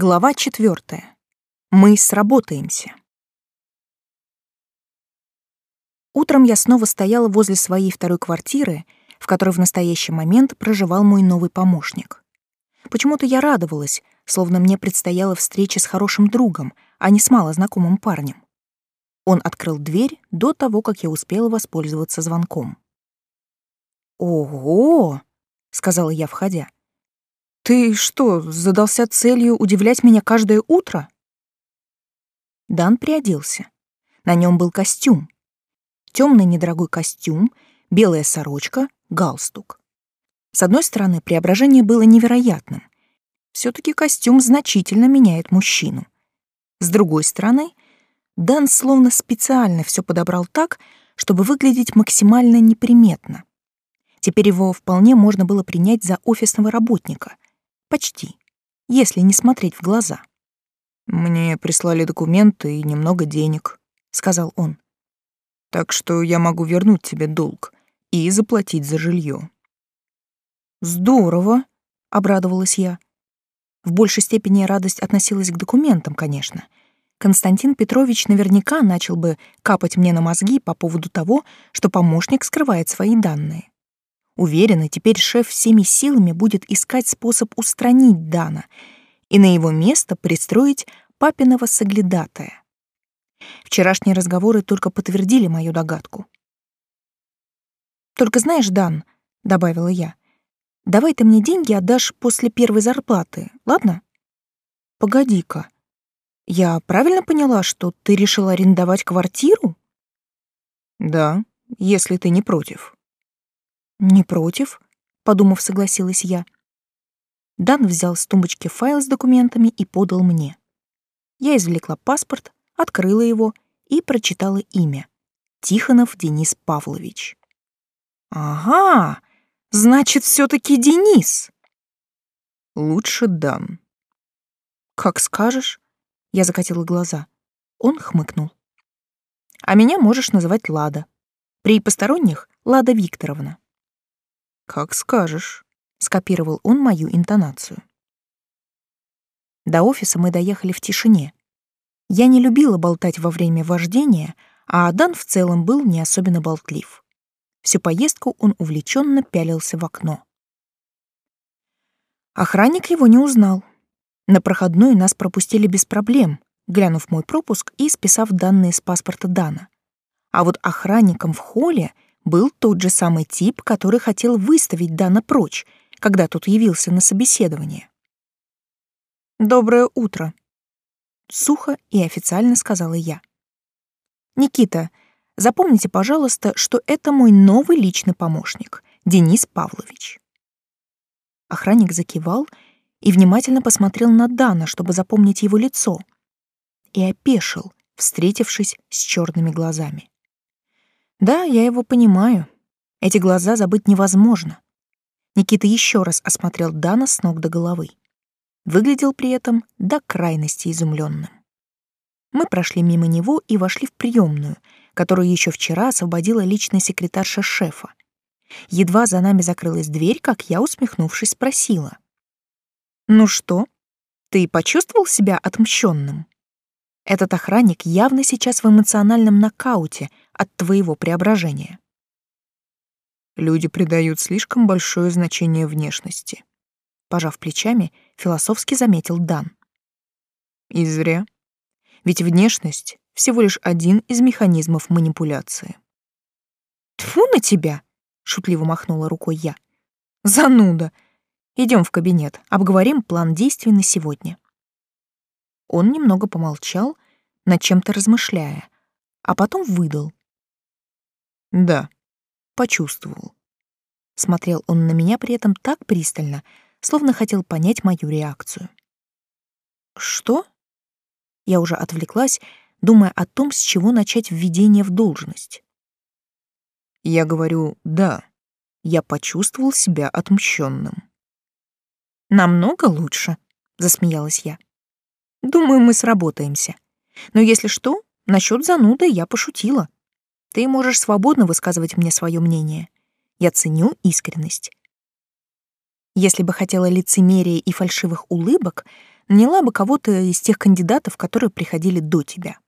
Глава четвертая. Мы сработаемся. Утром я снова стояла возле своей второй квартиры, в которой в настоящий момент проживал мой новый помощник. Почему-то я радовалась, словно мне предстояла встреча с хорошим другом, а не с малознакомым парнем. Он открыл дверь до того, как я успела воспользоваться звонком. «Ого!» — сказала я, входя. «Ты что, задался целью удивлять меня каждое утро?» Дан приоделся. На нем был костюм. Темный недорогой костюм, белая сорочка, галстук. С одной стороны, преображение было невероятным. все таки костюм значительно меняет мужчину. С другой стороны, Дан словно специально все подобрал так, чтобы выглядеть максимально неприметно. Теперь его вполне можно было принять за офисного работника. Почти, если не смотреть в глаза. «Мне прислали документы и немного денег», — сказал он. «Так что я могу вернуть тебе долг и заплатить за жилье. «Здорово», — обрадовалась я. В большей степени радость относилась к документам, конечно — Константин Петрович наверняка начал бы капать мне на мозги по поводу того, что помощник скрывает свои данные. Уверена, теперь шеф всеми силами будет искать способ устранить Дана и на его место пристроить папиного соглядатая. Вчерашние разговоры только подтвердили мою догадку. «Только знаешь, Дан», — добавила я, — «давай ты мне деньги отдашь после первой зарплаты, ладно?» «Погоди-ка», я правильно поняла, что ты решил арендовать квартиру? Да, если ты не против. Не против, подумав, согласилась я. Дан взял с тумбочки файл с документами и подал мне. Я извлекла паспорт, открыла его и прочитала имя. Тихонов Денис Павлович. Ага, значит, все таки Денис. Лучше Дан. Как скажешь. Я закатила глаза. Он хмыкнул. А меня можешь называть Лада. При посторонних — Лада Викторовна. Как скажешь, скопировал он мою интонацию. До офиса мы доехали в тишине. Я не любила болтать во время вождения, а Адан в целом был не особенно болтлив. Всю поездку он увлеченно пялился в окно. Охранник его не узнал. На проходной нас пропустили без проблем, глянув мой пропуск и списав данные с паспорта Дана. А вот охранником в холле был тот же самый тип, который хотел выставить Дана прочь, когда тот явился на собеседование. «Доброе утро», — сухо и официально сказала я. «Никита, запомните, пожалуйста, что это мой новый личный помощник, Денис Павлович». Охранник закивал и внимательно посмотрел на Дана, чтобы запомнить его лицо, и опешил, встретившись с черными глазами. Да, я его понимаю. Эти глаза забыть невозможно. Никита еще раз осмотрел Дана с ног до головы. Выглядел при этом до крайности изумленным. Мы прошли мимо него и вошли в приемную, которую еще вчера освободила личная секретарша шефа. Едва за нами закрылась дверь, как я, усмехнувшись, спросила. Ну что, ты почувствовал себя отмщенным? Этот охранник явно сейчас в эмоциональном нокауте от твоего преображения. Люди придают слишком большое значение внешности. Пожав плечами, философски заметил Дан. И зря. Ведь внешность — всего лишь один из механизмов манипуляции. «Тьфу на тебя!» — шутливо махнула рукой я. «Зануда! Идем в кабинет, обговорим план действий на сегодня. Он немного помолчал, над чем-то размышляя, а потом выдал. Да, почувствовал. Смотрел он на меня при этом так пристально, словно хотел понять мою реакцию. Что? Я уже отвлеклась, думая о том, с чего начать введение в должность. Я говорю «да». Я почувствовал себя отмщенным. Намного лучше, засмеялась я. Думаю, мы сработаемся. Но если что, насчет зануды я пошутила. Ты можешь свободно высказывать мне свое мнение. Я ценю искренность. Если бы хотела лицемерия и фальшивых улыбок, Наняла бы кого-то из тех кандидатов, которые приходили до тебя.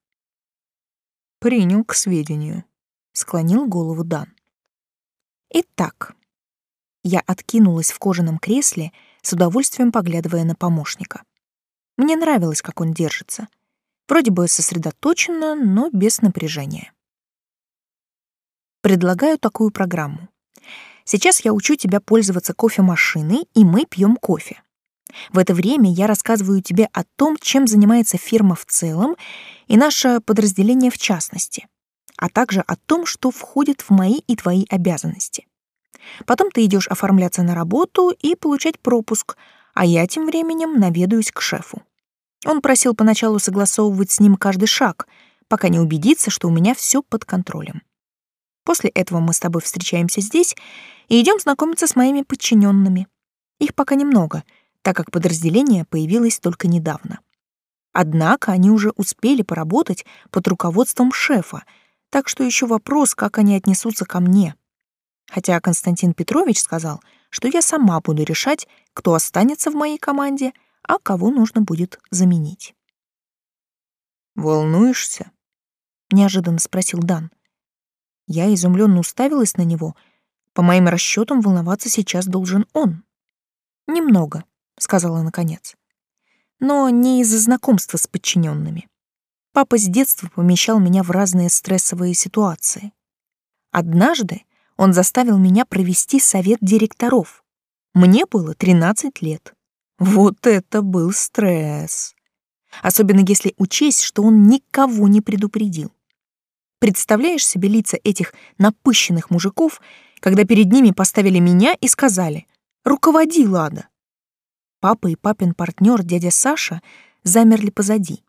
Принял к сведению. Склонил голову Дан. Итак, я откинулась в кожаном кресле, с удовольствием поглядывая на помощника. Мне нравилось, как он держится. Вроде бы сосредоточенно, но без напряжения. Предлагаю такую программу. Сейчас я учу тебя пользоваться кофемашиной, и мы пьем кофе. В это время я рассказываю тебе о том, чем занимается фирма в целом и наше подразделение в частности, а также о том, что входит в мои и твои обязанности. Потом ты идешь оформляться на работу и получать пропуск, а я тем временем наведаюсь к шефу. Он просил поначалу согласовывать с ним каждый шаг, пока не убедится, что у меня все под контролем. После этого мы с тобой встречаемся здесь и идем знакомиться с моими подчиненными. Их пока немного, так как подразделение появилось только недавно. Однако они уже успели поработать под руководством шефа, так что еще вопрос, как они отнесутся ко мне хотя Константин Петрович сказал, что я сама буду решать, кто останется в моей команде, а кого нужно будет заменить. «Волнуешься?» — неожиданно спросил Дан. Я изумленно уставилась на него. По моим расчетам, волноваться сейчас должен он. «Немного», — сказала наконец. «Но не из-за знакомства с подчиненными. Папа с детства помещал меня в разные стрессовые ситуации. Однажды он заставил меня провести совет директоров. Мне было 13 лет. Вот это был стресс. Особенно если учесть, что он никого не предупредил. Представляешь себе лица этих напыщенных мужиков, когда перед ними поставили меня и сказали «Руководи, Лада». Папа и папин партнер, дядя Саша, замерли позади.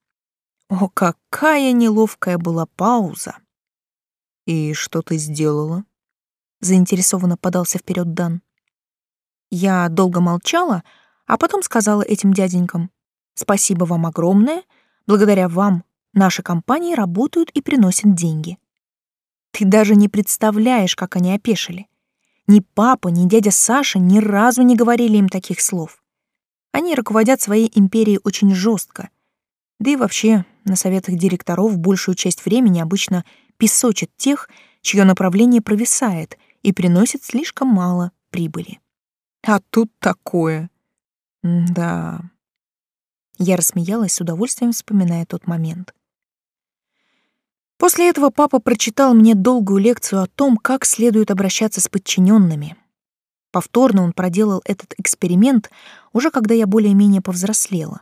О, какая неловкая была пауза. «И что ты сделала?» заинтересованно подался вперед Дан. Я долго молчала, а потом сказала этим дяденькам: "Спасибо вам огромное. Благодаря вам наши компании работают и приносят деньги". Ты даже не представляешь, как они опешили. Ни папа, ни дядя Саша ни разу не говорили им таких слов. Они руководят своей империей очень жестко. Да и вообще, на советах директоров большую часть времени обычно песочат тех, чье направление провисает — и приносит слишком мало прибыли. А тут такое. Да. Я рассмеялась с удовольствием, вспоминая тот момент. После этого папа прочитал мне долгую лекцию о том, как следует обращаться с подчиненными. Повторно он проделал этот эксперимент уже когда я более-менее повзрослела.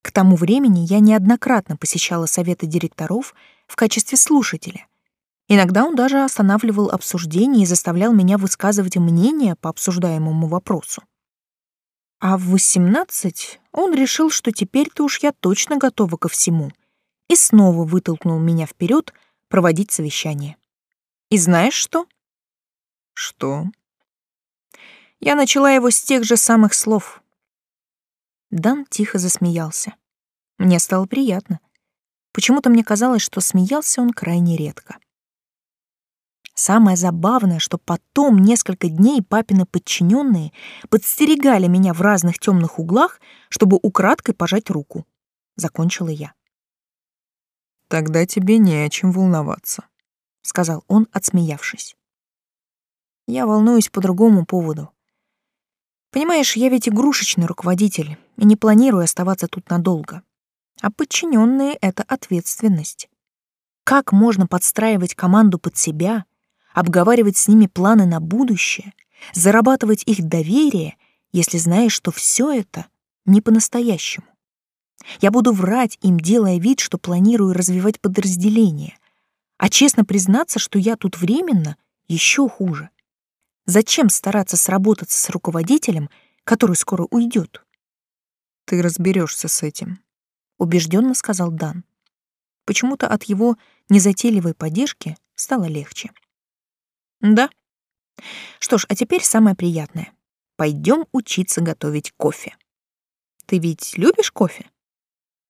К тому времени я неоднократно посещала советы директоров в качестве слушателя, Иногда он даже останавливал обсуждение и заставлял меня высказывать мнение по обсуждаемому вопросу. А в 18 он решил, что теперь-то уж я точно готова ко всему, и снова вытолкнул меня вперед проводить совещание. И знаешь что? Что? Я начала его с тех же самых слов. Дан тихо засмеялся. Мне стало приятно. Почему-то мне казалось, что смеялся он крайне редко. Самое забавное, что потом несколько дней папины подчиненные подстерегали меня в разных темных углах, чтобы украдкой пожать руку. Закончила я. Тогда тебе не о чем волноваться, сказал он, отсмеявшись. Я волнуюсь по другому поводу. Понимаешь, я ведь игрушечный руководитель и не планирую оставаться тут надолго. А подчиненные — это ответственность. Как можно подстраивать команду под себя, обговаривать с ними планы на будущее, зарабатывать их доверие, если знаешь, что все это не по-настоящему. Я буду врать им, делая вид, что планирую развивать подразделение, а честно признаться, что я тут временно, еще хуже. Зачем стараться сработаться с руководителем, который скоро уйдет? Ты разберешься с этим, убежденно сказал Дан. Почему-то от его незатейливой поддержки стало легче. Да. Что ж, а теперь самое приятное. Пойдем учиться готовить кофе. Ты ведь любишь кофе?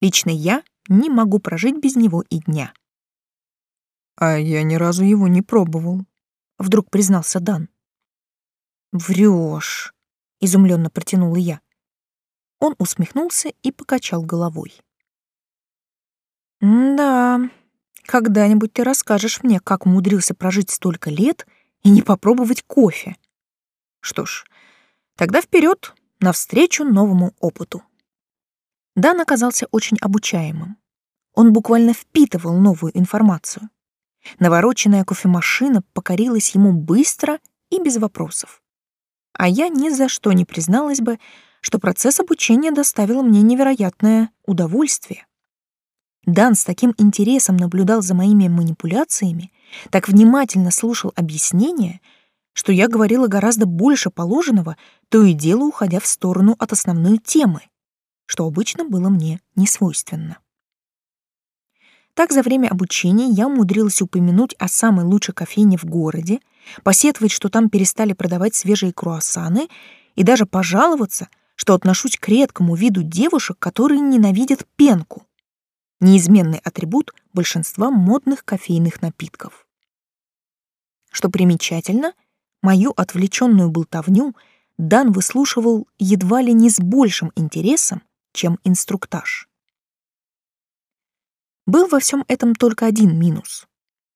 Лично я не могу прожить без него и дня. А я ни разу его не пробовал, вдруг признался Дан. Врешь, изумленно протянула я. Он усмехнулся и покачал головой. «Да, когда-нибудь ты расскажешь мне, как умудрился прожить столько лет и не попробовать кофе. Что ж, тогда вперед, навстречу новому опыту». Дан оказался очень обучаемым. Он буквально впитывал новую информацию. Навороченная кофемашина покорилась ему быстро и без вопросов. А я ни за что не призналась бы, что процесс обучения доставил мне невероятное удовольствие. Дан с таким интересом наблюдал за моими манипуляциями, так внимательно слушал объяснения, что я говорила гораздо больше положенного, то и дело уходя в сторону от основной темы, что обычно было мне не свойственно. Так за время обучения я умудрилась упомянуть о самой лучшей кофейне в городе, посетовать, что там перестали продавать свежие круассаны, и даже пожаловаться, что отношусь к редкому виду девушек, которые ненавидят пенку. Неизменный атрибут большинства модных кофейных напитков. Что примечательно, мою отвлеченную болтовню Дан выслушивал едва ли не с большим интересом, чем инструктаж. Был во всем этом только один минус.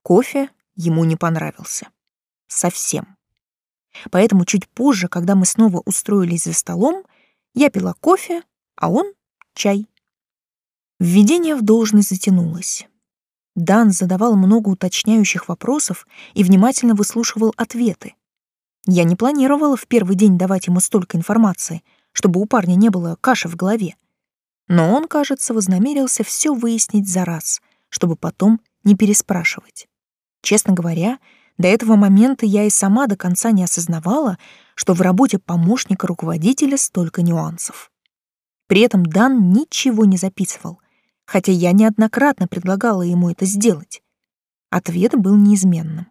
Кофе ему не понравился. Совсем. Поэтому чуть позже, когда мы снова устроились за столом, я пила кофе, а он — чай. Введение в должность затянулось. Дан задавал много уточняющих вопросов и внимательно выслушивал ответы. Я не планировала в первый день давать ему столько информации, чтобы у парня не было каши в голове. Но он, кажется, вознамерился все выяснить за раз, чтобы потом не переспрашивать. Честно говоря, до этого момента я и сама до конца не осознавала, что в работе помощника руководителя столько нюансов. При этом Дан ничего не записывал, хотя я неоднократно предлагала ему это сделать. Ответ был неизменным.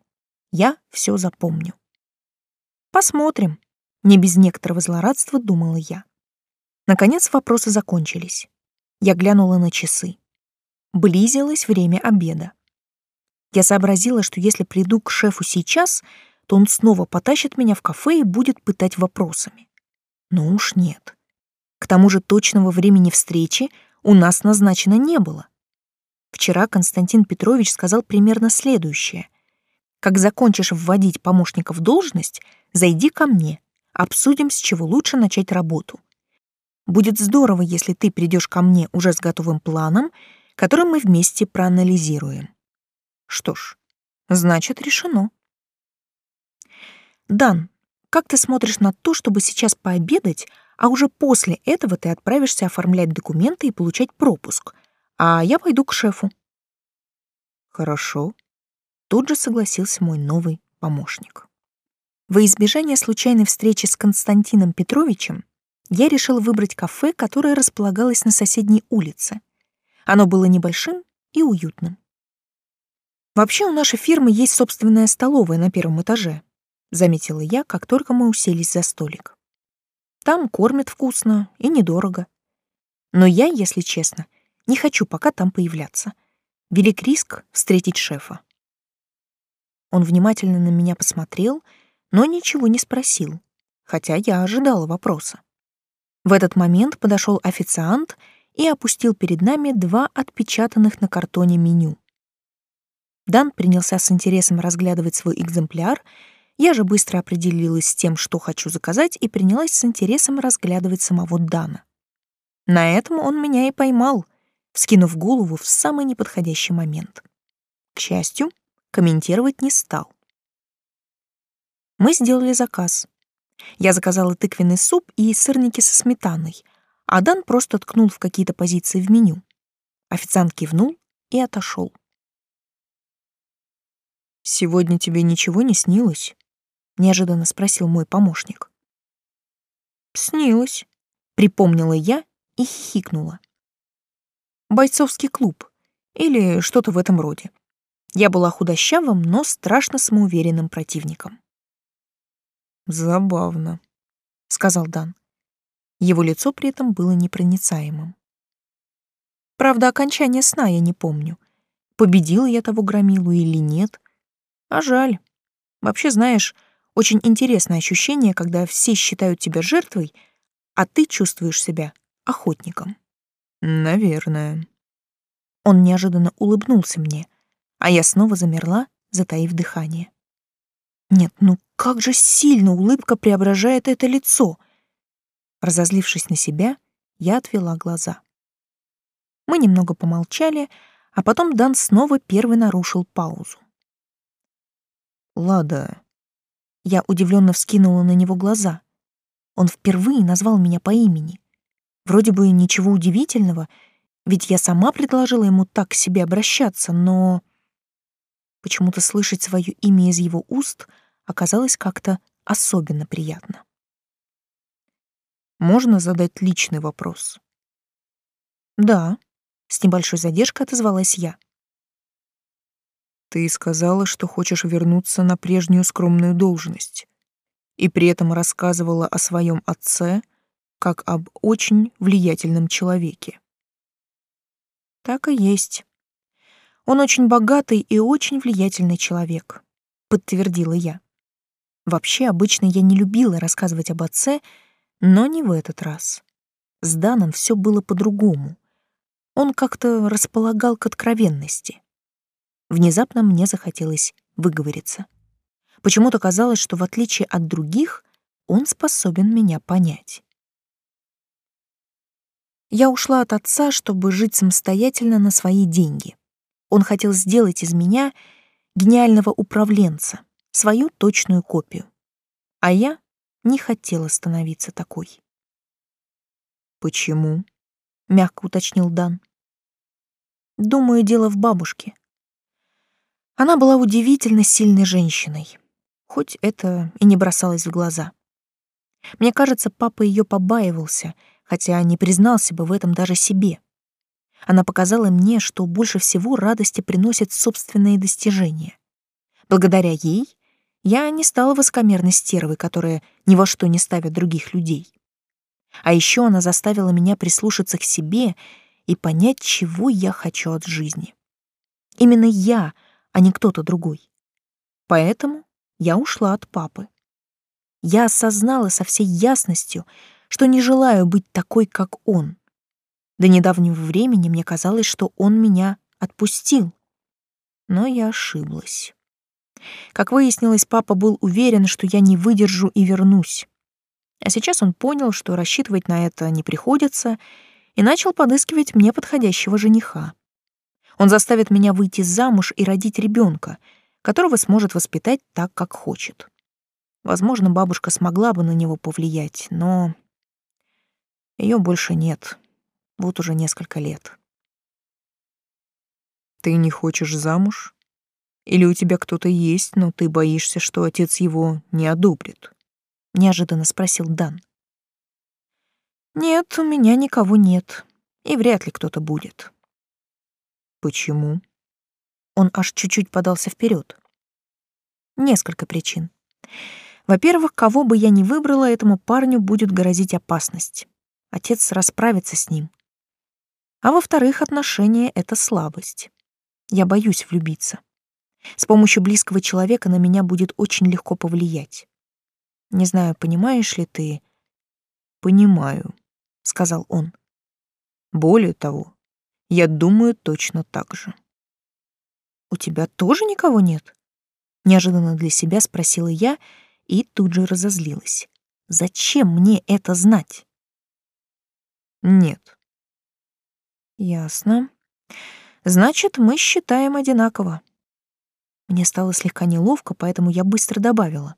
Я все запомню. Посмотрим. Не без некоторого злорадства думала я. Наконец вопросы закончились. Я глянула на часы. Близилось время обеда. Я сообразила, что если приду к шефу сейчас, то он снова потащит меня в кафе и будет пытать вопросами. Но уж нет. К тому же точного времени встречи у нас назначено не было. Вчера Константин Петрович сказал примерно следующее. Как закончишь вводить помощника в должность, зайди ко мне, обсудим, с чего лучше начать работу. Будет здорово, если ты придешь ко мне уже с готовым планом, который мы вместе проанализируем. Что ж, значит, решено. Дан, как ты смотришь на то, чтобы сейчас пообедать, а уже после этого ты отправишься оформлять документы и получать пропуск, а я пойду к шефу? Хорошо. Тут же согласился мой новый помощник. Во избежание случайной встречи с Константином Петровичем я решил выбрать кафе, которое располагалось на соседней улице. Оно было небольшим и уютным. Вообще у нашей фирмы есть собственная столовая на первом этаже, заметила я, как только мы уселись за столик. Там кормят вкусно и недорого. Но я, если честно, не хочу пока там появляться. Велик риск встретить шефа. Он внимательно на меня посмотрел, но ничего не спросил, хотя я ожидала вопроса. В этот момент подошел официант и опустил перед нами два отпечатанных на картоне меню. Дан принялся с интересом разглядывать свой экземпляр, я же быстро определилась с тем, что хочу заказать, и принялась с интересом разглядывать самого Дана. На этом он меня и поймал, вскинув голову в самый неподходящий момент. К счастью, комментировать не стал. Мы сделали заказ. Я заказала тыквенный суп и сырники со сметаной, а Дан просто ткнул в какие-то позиции в меню. Официант кивнул и отошел. «Сегодня тебе ничего не снилось?» — неожиданно спросил мой помощник. «Снилось», — припомнила я и хихикнула. «Бойцовский клуб или что-то в этом роде. Я была худощавым, но страшно самоуверенным противником. Забавно, сказал Дан. Его лицо при этом было непроницаемым. Правда, окончание сна я не помню. Победила я того громилу или нет. А жаль. Вообще, знаешь, очень интересное ощущение, когда все считают тебя жертвой, а ты чувствуешь себя охотником. Наверное. Он неожиданно улыбнулся мне, а я снова замерла, затаив дыхание. Нет, ну как же сильно улыбка преображает это лицо. Разозлившись на себя, я отвела глаза. Мы немного помолчали, а потом Дан снова первый нарушил паузу. Лада. Я удивленно вскинула на него глаза. Он впервые назвал меня по имени. Вроде бы ничего удивительного, ведь я сама предложила ему так к себе обращаться, но почему-то слышать свое имя из его уст оказалось как-то особенно приятно. Можно задать личный вопрос? Да, с небольшой задержкой отозвалась я. Ты сказала, что хочешь вернуться на прежнюю скромную должность, и при этом рассказывала о своем отце как об очень влиятельном человеке. Так и есть. Он очень богатый и очень влиятельный человек, подтвердила я. Вообще, обычно я не любила рассказывать об отце, но не в этот раз. С Даном все было по-другому. Он как-то располагал к откровенности. Внезапно мне захотелось выговориться. Почему-то казалось, что в отличие от других, он способен меня понять. Я ушла от отца, чтобы жить самостоятельно на свои деньги. Он хотел сделать из меня гениального управленца, свою точную копию. А я не хотела становиться такой. «Почему?» — мягко уточнил Дан. «Думаю, дело в бабушке. Она была удивительно сильной женщиной, хоть это и не бросалось в глаза. Мне кажется, папа ее побаивался, хотя не признался бы в этом даже себе. Она показала мне, что больше всего радости приносят собственные достижения. Благодаря ей я не стала высокомерной стервой, которая ни во что не ставит других людей. А еще она заставила меня прислушаться к себе и понять, чего я хочу от жизни. Именно я, а не кто-то другой. Поэтому я ушла от папы. Я осознала со всей ясностью, что не желаю быть такой, как он. До недавнего времени мне казалось, что он меня отпустил. Но я ошиблась. Как выяснилось, папа был уверен, что я не выдержу и вернусь. А сейчас он понял, что рассчитывать на это не приходится, и начал подыскивать мне подходящего жениха. Он заставит меня выйти замуж и родить ребенка, которого сможет воспитать так, как хочет. Возможно, бабушка смогла бы на него повлиять, но ее больше нет. Вот уже несколько лет. Ты не хочешь замуж? Или у тебя кто-то есть, но ты боишься, что отец его не одобрит? Неожиданно спросил Дан. Нет, у меня никого нет. И вряд ли кто-то будет. Почему? Он аж чуть-чуть подался вперед. Несколько причин. Во-первых, кого бы я ни выбрала, этому парню будет грозить опасность. Отец расправится с ним. А во-вторых, отношения — это слабость. Я боюсь влюбиться. С помощью близкого человека на меня будет очень легко повлиять. Не знаю, понимаешь ли ты... Понимаю, сказал он. Более того, я думаю точно так же. У тебя тоже никого нет? Неожиданно для себя спросила я и тут же разозлилась. Зачем мне это знать? Нет. Ясно. Значит, мы считаем одинаково. Мне стало слегка неловко, поэтому я быстро добавила.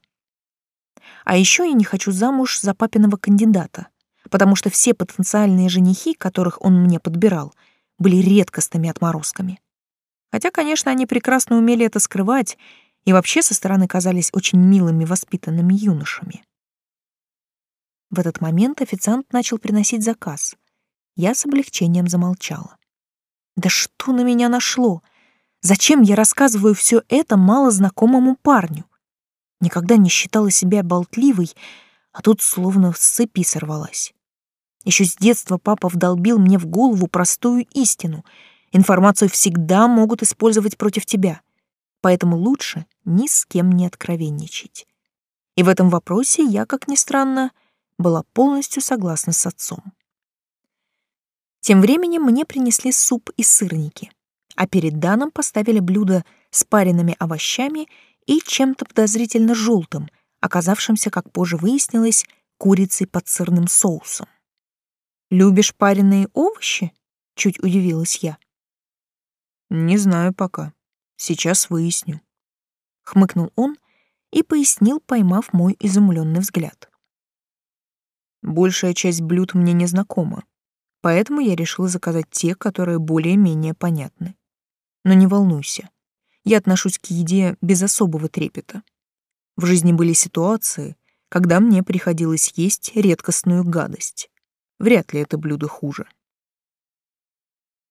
А еще я не хочу замуж за папиного кандидата, потому что все потенциальные женихи, которых он мне подбирал, были редкостными отморозками. Хотя, конечно, они прекрасно умели это скрывать и вообще со стороны казались очень милыми воспитанными юношами. В этот момент официант начал приносить заказ. Я с облегчением замолчала. Да что на меня нашло? Зачем я рассказываю все это малознакомому парню? Никогда не считала себя болтливой, а тут словно с цепи сорвалась. Еще с детства папа вдолбил мне в голову простую истину. Информацию всегда могут использовать против тебя. Поэтому лучше ни с кем не откровенничать. И в этом вопросе я, как ни странно, была полностью согласна с отцом. Тем временем мне принесли суп и сырники, а перед Даном поставили блюдо с пареными овощами и чем-то подозрительно желтым, оказавшимся, как позже выяснилось, курицей под сырным соусом. «Любишь пареные овощи?» — чуть удивилась я. «Не знаю пока. Сейчас выясню», — хмыкнул он и пояснил, поймав мой изумленный взгляд. «Большая часть блюд мне не знакома, поэтому я решила заказать те, которые более-менее понятны. Но не волнуйся, я отношусь к еде без особого трепета. В жизни были ситуации, когда мне приходилось есть редкостную гадость. Вряд ли это блюдо хуже.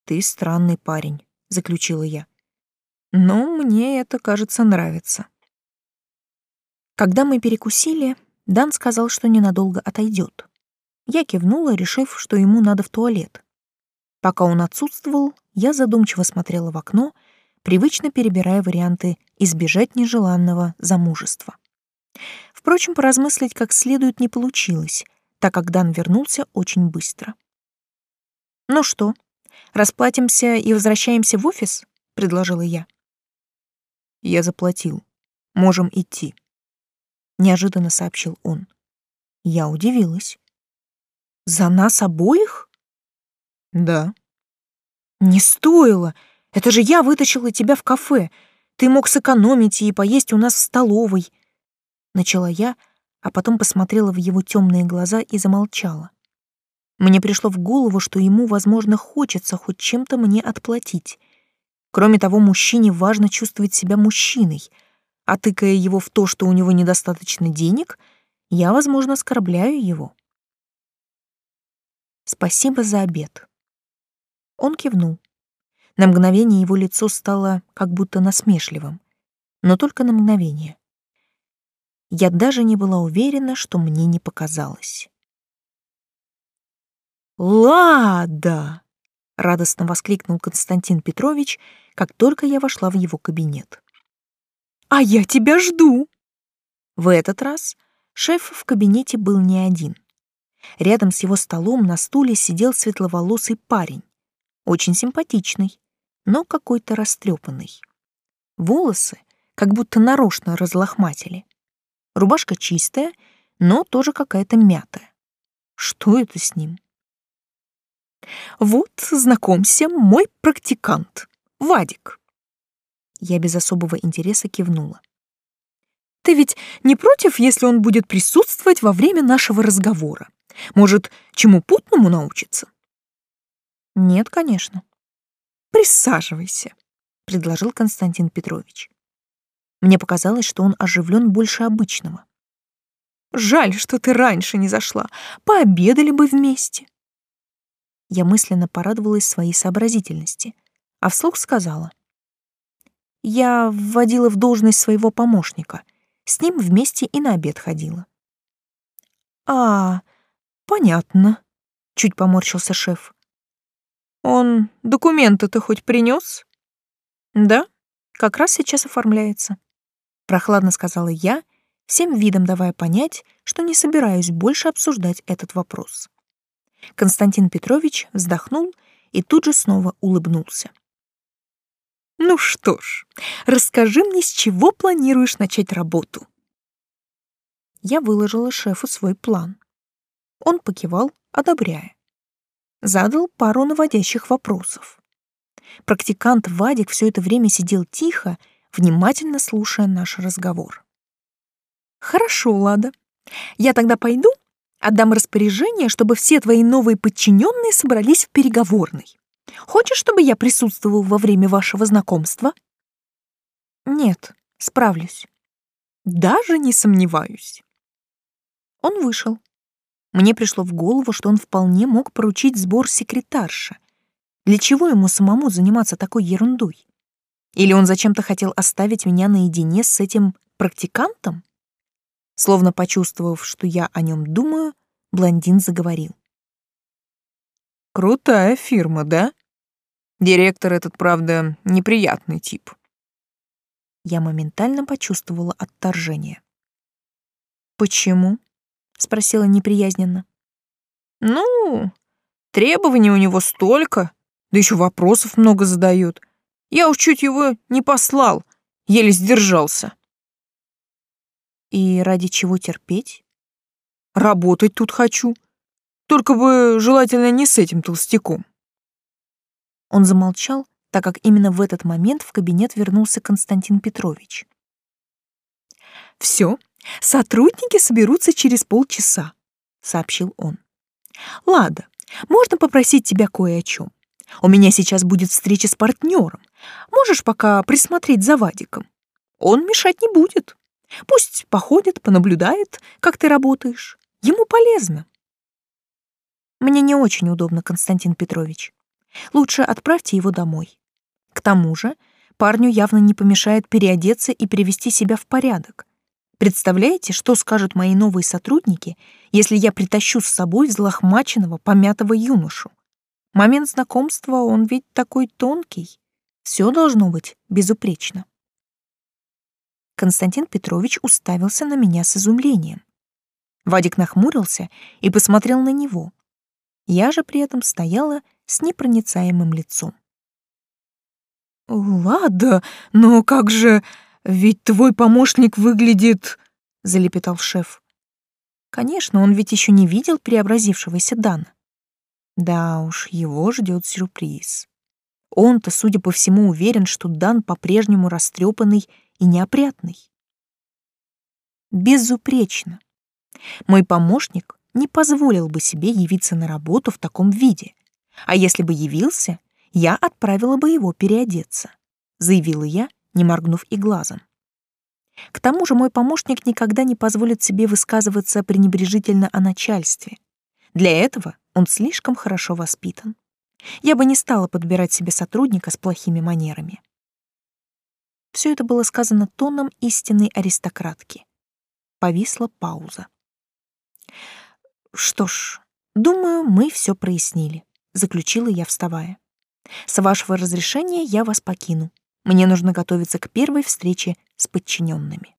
«Ты странный парень», — заключила я. «Но мне это, кажется, нравится». Когда мы перекусили, Дан сказал, что ненадолго отойдет. Я кивнула, решив, что ему надо в туалет. Пока он отсутствовал, я задумчиво смотрела в окно, привычно перебирая варианты избежать нежеланного замужества. Впрочем, поразмыслить как следует не получилось, так как Дан вернулся очень быстро. «Ну что, расплатимся и возвращаемся в офис?» — предложила я. «Я заплатил. Можем идти», — неожиданно сообщил он. Я удивилась. «За нас обоих?» «Да». «Не стоило. Это же я вытащила тебя в кафе. Ты мог сэкономить и поесть у нас в столовой начала я, а потом посмотрела в его темные глаза и замолчала. Мне пришло в голову, что ему, возможно, хочется хоть чем-то мне отплатить. Кроме того, мужчине важно чувствовать себя мужчиной, а тыкая его в то, что у него недостаточно денег, я, возможно, оскорбляю его. Спасибо за обед. Он кивнул. На мгновение его лицо стало как будто насмешливым, но только на мгновение. Я даже не была уверена, что мне не показалось. «Лада!» — радостно воскликнул Константин Петрович, как только я вошла в его кабинет. «А я тебя жду!» В этот раз шеф в кабинете был не один. Рядом с его столом на стуле сидел светловолосый парень, очень симпатичный, но какой-то растрепанный. Волосы как будто нарочно разлохматили. Рубашка чистая, но тоже какая-то мятая. Что это с ним? Вот, знакомься, мой практикант, Вадик. Я без особого интереса кивнула. Ты ведь не против, если он будет присутствовать во время нашего разговора? Может, чему путному научиться? Нет, конечно. Присаживайся, предложил Константин Петрович. Мне показалось, что он оживлен больше обычного. «Жаль, что ты раньше не зашла. Пообедали бы вместе». Я мысленно порадовалась своей сообразительности, а вслух сказала. «Я вводила в должность своего помощника. С ним вместе и на обед ходила». «А, понятно», — чуть поморщился шеф. «Он документы-то хоть принес?» «Да, как раз сейчас оформляется» прохладно сказала я, всем видом давая понять, что не собираюсь больше обсуждать этот вопрос. Константин Петрович вздохнул и тут же снова улыбнулся. Ну что ж, расскажи мне, с чего планируешь начать работу? Я выложила шефу свой план. Он покивал, одобряя. Задал пару наводящих вопросов. Практикант Вадик все это время сидел тихо внимательно слушая наш разговор. «Хорошо, Лада. Я тогда пойду, отдам распоряжение, чтобы все твои новые подчиненные собрались в переговорной. Хочешь, чтобы я присутствовал во время вашего знакомства?» «Нет, справлюсь». «Даже не сомневаюсь». Он вышел. Мне пришло в голову, что он вполне мог поручить сбор секретарша. Для чего ему самому заниматься такой ерундой? Или он зачем-то хотел оставить меня наедине с этим практикантом? Словно почувствовав, что я о нем думаю, блондин заговорил. «Крутая фирма, да? Директор этот, правда, неприятный тип». Я моментально почувствовала отторжение. «Почему?» — спросила неприязненно. «Ну, Требований у него столько, да еще вопросов много задает. Я уж чуть его не послал, еле сдержался. И ради чего терпеть? Работать тут хочу. Только бы желательно не с этим толстяком. Он замолчал, так как именно в этот момент в кабинет вернулся Константин Петрович. «Все, сотрудники соберутся через полчаса», — сообщил он. «Лада, можно попросить тебя кое о чем? У меня сейчас будет встреча с партнером. Можешь пока присмотреть за Вадиком? Он мешать не будет. Пусть походит, понаблюдает, как ты работаешь. Ему полезно». «Мне не очень удобно, Константин Петрович. Лучше отправьте его домой. К тому же парню явно не помешает переодеться и привести себя в порядок. Представляете, что скажут мои новые сотрудники, если я притащу с собой взлохмаченного, помятого юношу? Момент знакомства, он ведь такой тонкий. Все должно быть безупречно. Константин Петрович уставился на меня с изумлением. Вадик нахмурился и посмотрел на него. Я же при этом стояла с непроницаемым лицом. «Лада, но как же... Ведь твой помощник выглядит...» — залепетал шеф. Конечно, он ведь еще не видел преобразившегося Дана. Да уж, его ждет сюрприз. Он-то, судя по всему, уверен, что Дан по-прежнему растрепанный и неопрятный. Безупречно. Мой помощник не позволил бы себе явиться на работу в таком виде — а если бы явился, я отправила бы его переодеться, заявила я, не моргнув и глазом. К тому же мой помощник никогда не позволит себе высказываться пренебрежительно о начальстве. Для этого он слишком хорошо воспитан. Я бы не стала подбирать себе сотрудника с плохими манерами. Все это было сказано тоном истинной аристократки. Повисла пауза. Что ж, думаю, мы все прояснили заключила я, вставая. С вашего разрешения я вас покину. Мне нужно готовиться к первой встрече с подчиненными.